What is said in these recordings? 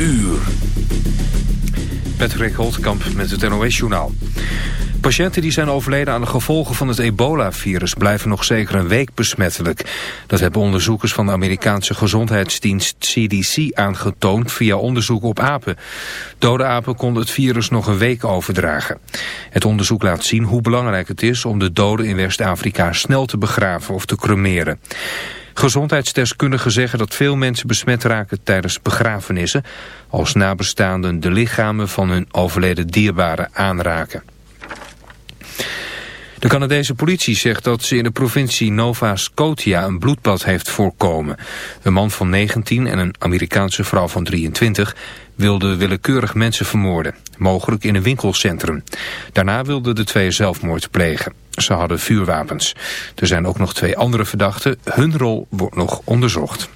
uur. Patrick Holtkamp met het NOS-journaal. Patiënten die zijn overleden aan de gevolgen van het ebola-virus... blijven nog zeker een week besmettelijk. Dat hebben onderzoekers van de Amerikaanse gezondheidsdienst CDC aangetoond... via onderzoek op apen. Dode apen konden het virus nog een week overdragen. Het onderzoek laat zien hoe belangrijk het is... om de doden in West-Afrika snel te begraven of te cremeren. Gezondheidsdeskundigen zeggen dat veel mensen besmet raken tijdens begrafenissen... als nabestaanden de lichamen van hun overleden dierbaren aanraken. De Canadese politie zegt dat ze in de provincie Nova Scotia een bloedbad heeft voorkomen. Een man van 19 en een Amerikaanse vrouw van 23 wilden willekeurig mensen vermoorden, mogelijk in een winkelcentrum. Daarna wilden de twee zelfmoord plegen. Ze hadden vuurwapens. Er zijn ook nog twee andere verdachten. Hun rol wordt nog onderzocht.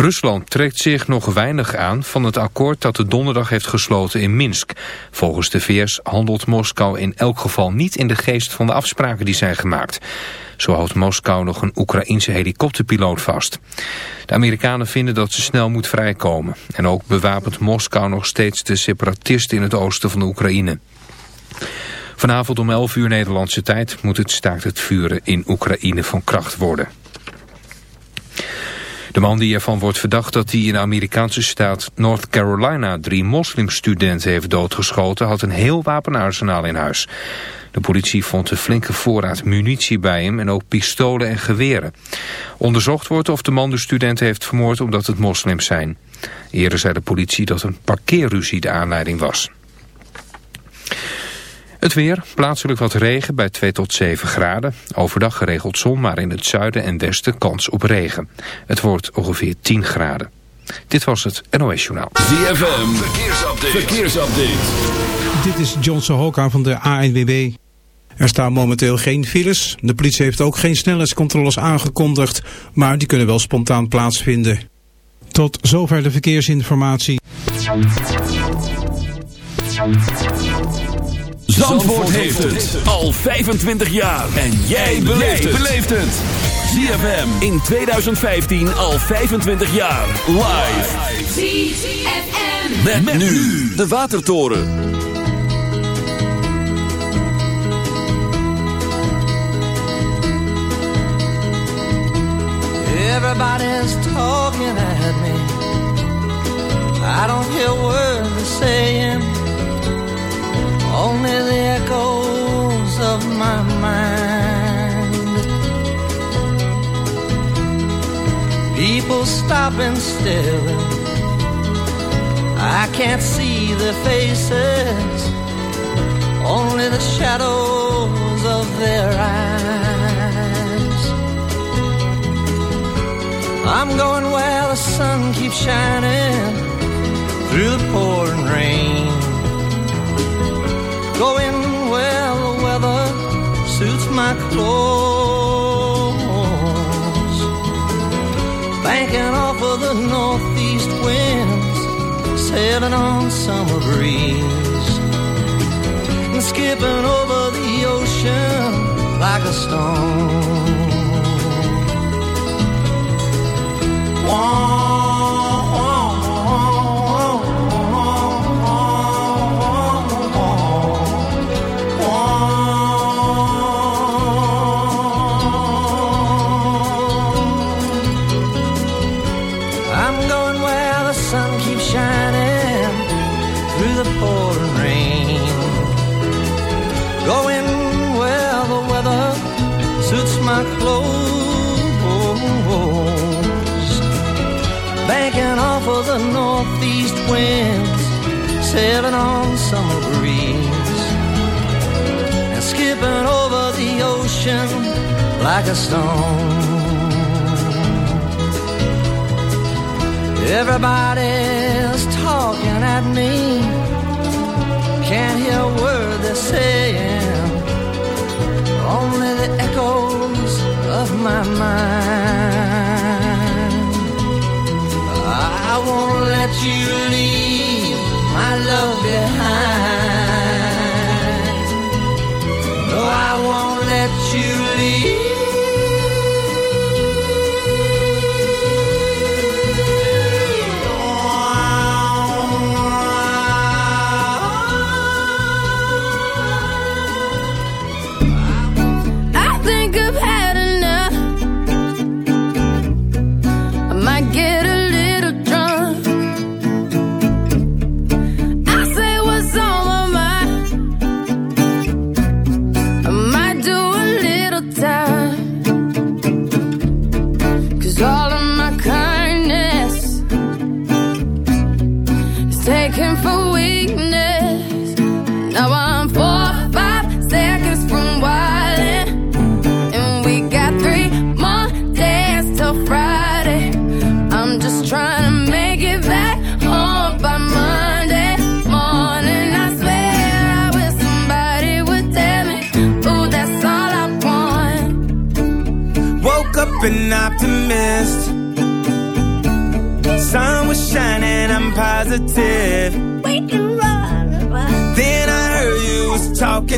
Rusland trekt zich nog weinig aan van het akkoord dat de donderdag heeft gesloten in Minsk. Volgens de VS handelt Moskou in elk geval niet in de geest van de afspraken die zijn gemaakt. Zo houdt Moskou nog een Oekraïense helikopterpiloot vast. De Amerikanen vinden dat ze snel moet vrijkomen. En ook bewapent Moskou nog steeds de separatisten in het oosten van de Oekraïne. Vanavond om 11 uur Nederlandse tijd moet het staakt het vuren in Oekraïne van kracht worden. De man die ervan wordt verdacht dat hij in de Amerikaanse staat North Carolina drie moslimstudenten heeft doodgeschoten had een heel wapenarsenaal in huis. De politie vond een flinke voorraad munitie bij hem en ook pistolen en geweren. Onderzocht wordt of de man de studenten heeft vermoord omdat het moslims zijn. Eerder zei de politie dat een parkeerruzie de aanleiding was. Het weer, plaatselijk wat regen bij 2 tot 7 graden. Overdag geregeld zon, maar in het zuiden en westen kans op regen. Het wordt ongeveer 10 graden. Dit was het NOS Journaal. ZFM, verkeersupdate. verkeersupdate. Dit is John Sohoka van de ANWB. Er staan momenteel geen files. De politie heeft ook geen snelheidscontroles aangekondigd, maar die kunnen wel spontaan plaatsvinden. Tot zover de verkeersinformatie. Zandvoort, heeft het al 25 jaar. En jij beleeft het. ZFM in 2015 al 25 jaar. Live. ZFM. Met, met nu de Watertoren. Everybody's talking at me. I don't hear words they're saying. Only the echoes of my mind. People stop and stare. I can't see their faces, only the shadows of their eyes. I'm going where the sun keeps shining through the pouring rain Going where the weather suits my clothes. Banking off of the northeast winds, sailing on summer breeze. And skipping over the ocean like a stone. winds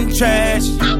talking trash.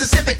Mississippi.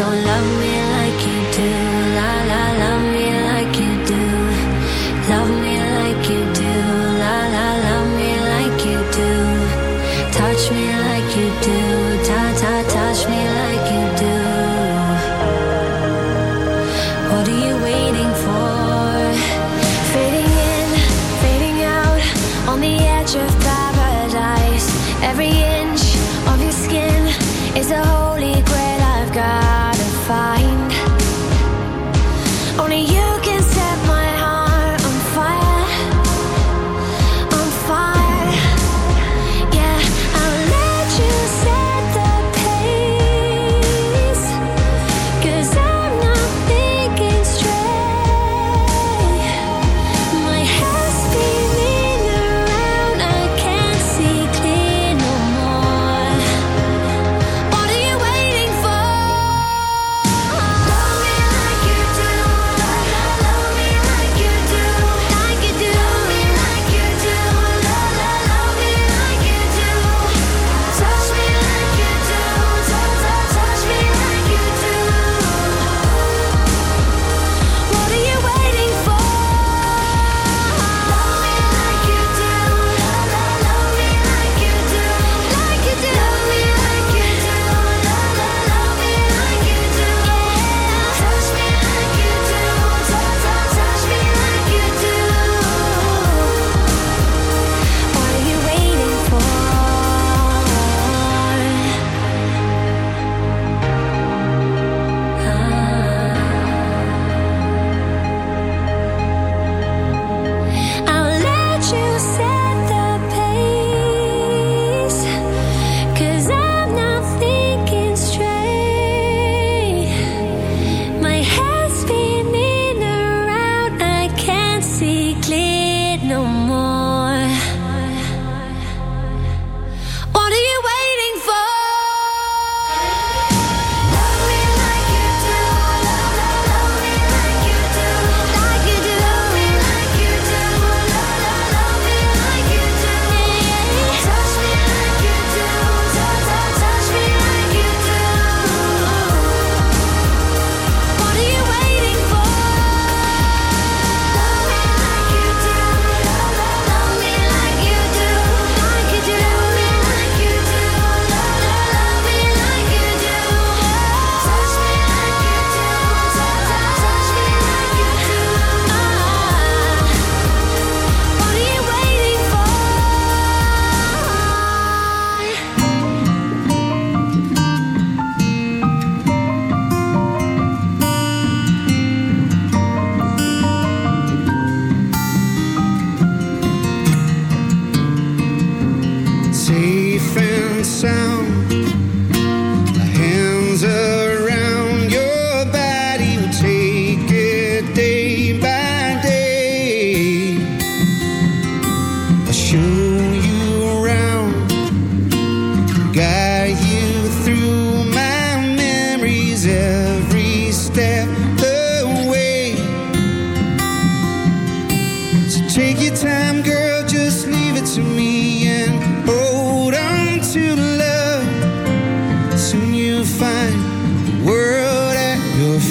So love me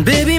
Baby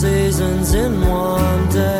seasons in one day.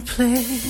my place.